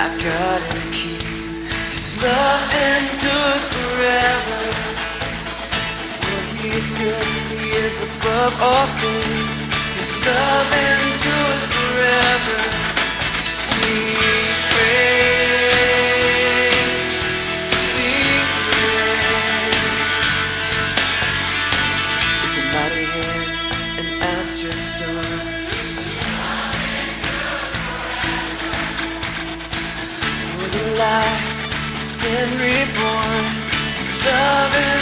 I gotta keep His love endures forever. For he is good, he is above all things. His love been reborn, stubborn.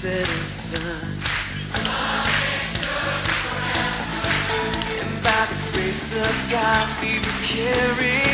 citizen. And by the grace of God, we were carried.